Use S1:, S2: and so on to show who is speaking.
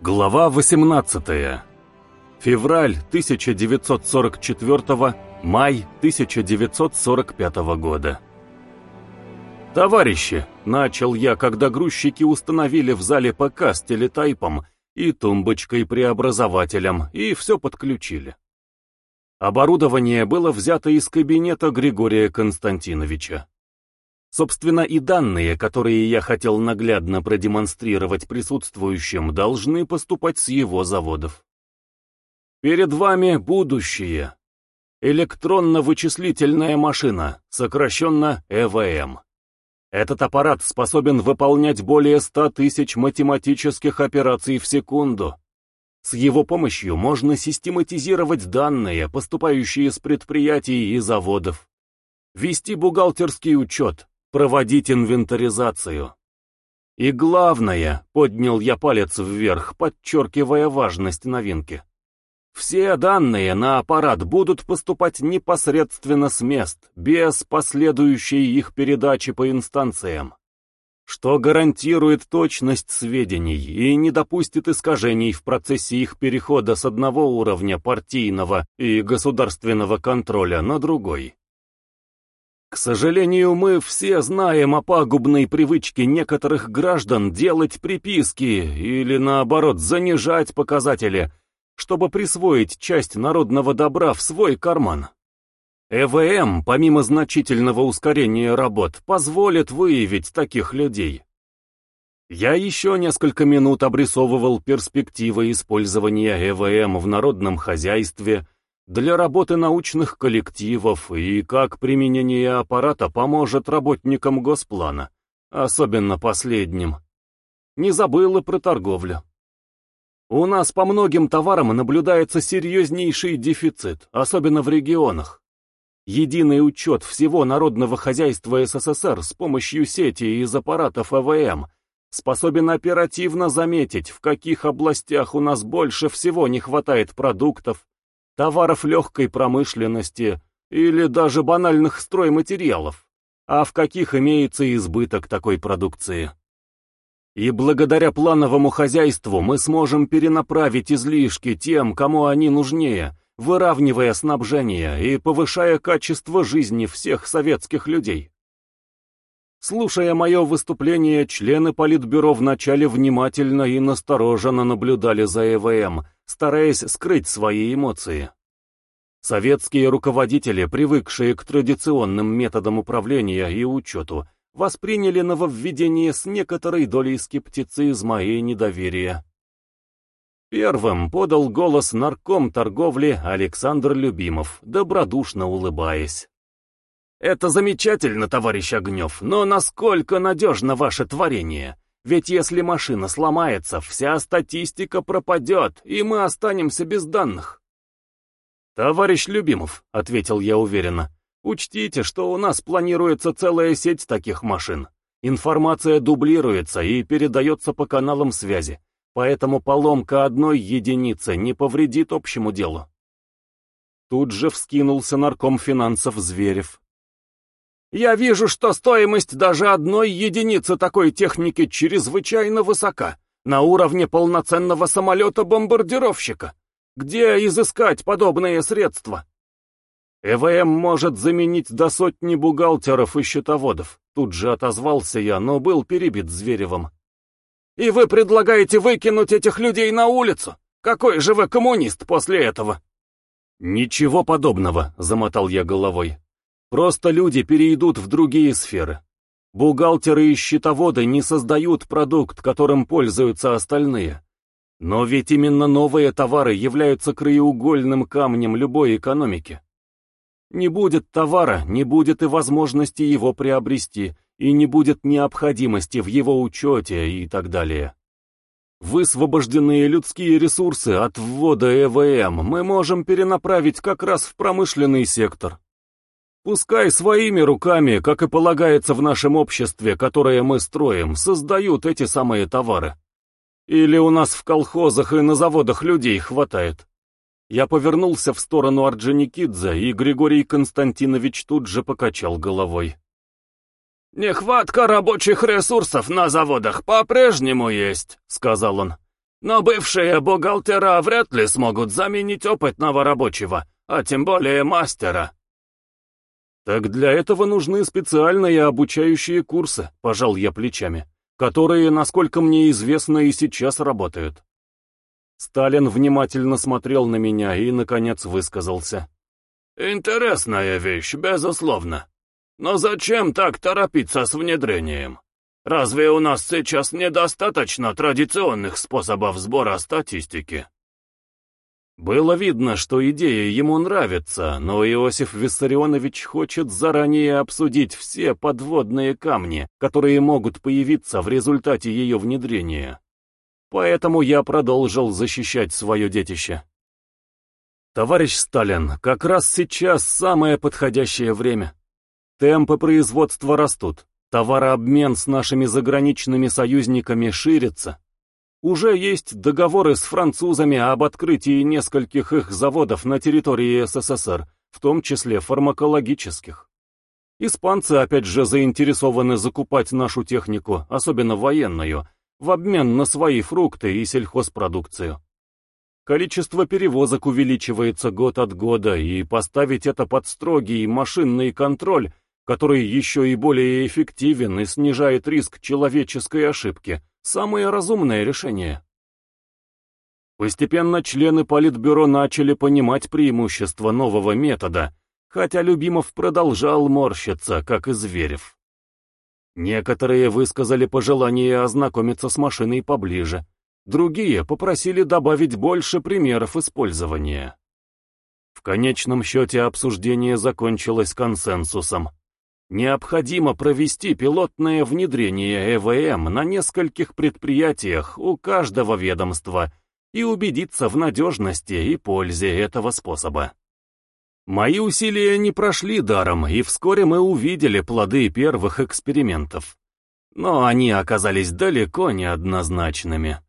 S1: Глава 18. Февраль 1944, май 1945 года. «Товарищи!» — начал я, когда грузчики установили в зале ПК с телетайпом и тумбочкой-преобразователем, и все подключили. Оборудование было взято из кабинета Григория Константиновича. Собственно, и данные, которые я хотел наглядно продемонстрировать присутствующим, должны поступать с его заводов. Перед вами будущее. Электронно-вычислительная машина, сокращенно ЭВМ. Этот аппарат способен выполнять более 100 тысяч математических операций в секунду. С его помощью можно систематизировать данные, поступающие с предприятий и заводов. Вести бухгалтерский учет, проводить инвентаризацию. И главное, поднял я палец вверх, подчеркивая важность новинки. Все данные на аппарат будут поступать непосредственно с мест, без последующей их передачи по инстанциям, что гарантирует точность сведений и не допустит искажений в процессе их перехода с одного уровня партийного и государственного контроля на другой. К сожалению, мы все знаем о пагубной привычке некоторых граждан делать приписки или, наоборот, занижать показатели, чтобы присвоить часть народного добра в свой карман. ЭВМ, помимо значительного ускорения работ, позволит выявить таких людей. Я еще несколько минут обрисовывал перспективы использования ЭВМ в народном хозяйстве, для работы научных коллективов и как применение аппарата поможет работникам Госплана, особенно последним. Не забыла про торговлю. У нас по многим товарам наблюдается серьезнейший дефицит, особенно в регионах. Единый учет всего народного хозяйства СССР с помощью сети из аппаратов АВМ способен оперативно заметить, в каких областях у нас больше всего не хватает продуктов, товаров легкой промышленности или даже банальных стройматериалов, а в каких имеется избыток такой продукции. И благодаря плановому хозяйству мы сможем перенаправить излишки тем, кому они нужнее, выравнивая снабжение и повышая качество жизни всех советских людей. Слушая мое выступление, члены Политбюро вначале внимательно и настороженно наблюдали за ЭВМ, стараясь скрыть свои эмоции. Советские руководители, привыкшие к традиционным методам управления и учету, восприняли нововведение с некоторой долей скептицизма и недоверия. Первым подал голос нарком торговли Александр Любимов, добродушно улыбаясь. «Это замечательно, товарищ Огнев, но насколько надежно ваше творение? Ведь если машина сломается, вся статистика пропадет, и мы останемся без данных». «Товарищ Любимов», — ответил я уверенно, — «учтите, что у нас планируется целая сеть таких машин. Информация дублируется и передается по каналам связи, поэтому поломка одной единицы не повредит общему делу». Тут же вскинулся нарком финансов Зверев. Я вижу, что стоимость даже одной единицы такой техники чрезвычайно высока, на уровне полноценного самолета-бомбардировщика. Где изыскать подобные средства? ЭВМ может заменить до сотни бухгалтеров и счетоводов. Тут же отозвался я, но был перебит Зверевым. И вы предлагаете выкинуть этих людей на улицу? Какой же вы коммунист после этого? Ничего подобного, замотал я головой. Просто люди перейдут в другие сферы. Бухгалтеры и счетоводы не создают продукт, которым пользуются остальные. Но ведь именно новые товары являются краеугольным камнем любой экономики. Не будет товара, не будет и возможности его приобрести, и не будет необходимости в его учете и так далее. Высвобожденные людские ресурсы от ввода ЭВМ мы можем перенаправить как раз в промышленный сектор. Пускай своими руками, как и полагается в нашем обществе, которое мы строим, создают эти самые товары. Или у нас в колхозах и на заводах людей хватает. Я повернулся в сторону Орджоникидзе, и Григорий Константинович тут же покачал головой. «Нехватка рабочих ресурсов на заводах по-прежнему есть», — сказал он.
S2: Но бывшие бухгалтера вряд ли смогут заменить опытного рабочего, а тем более мастера.
S1: Так для этого нужны специальные обучающие курсы, пожал я плечами, которые, насколько мне известно, и сейчас работают. Сталин внимательно смотрел на меня и, наконец, высказался.
S2: «Интересная вещь, безусловно. Но зачем так торопиться с внедрением? Разве у нас сейчас недостаточно традиционных способов сбора статистики?»
S1: Было видно, что идея ему нравится, но Иосиф Виссарионович хочет заранее обсудить все подводные камни, которые могут появиться в результате ее внедрения. Поэтому я продолжил защищать свое детище. Товарищ Сталин, как раз сейчас самое подходящее время. Темпы производства растут, товарообмен с нашими заграничными союзниками ширится. Уже есть договоры с французами об открытии нескольких их заводов на территории СССР, в том числе фармакологических. Испанцы опять же заинтересованы закупать нашу технику, особенно военную, в обмен на свои фрукты и сельхозпродукцию. Количество перевозок увеличивается год от года, и поставить это под строгий машинный контроль, который еще и более эффективен и снижает риск человеческой ошибки, самое разумное решение. Постепенно члены Политбюро начали понимать преимущества нового метода, хотя Любимов продолжал морщиться, как и Зверев. Некоторые высказали пожелание ознакомиться с машиной поближе, другие попросили добавить больше примеров использования. В конечном счете обсуждение закончилось консенсусом. Необходимо провести пилотное внедрение ЭВМ на нескольких предприятиях у каждого ведомства и убедиться в надежности и пользе этого способа. Мои усилия не прошли даром, и вскоре мы увидели плоды первых экспериментов. Но они оказались далеко не однозначными.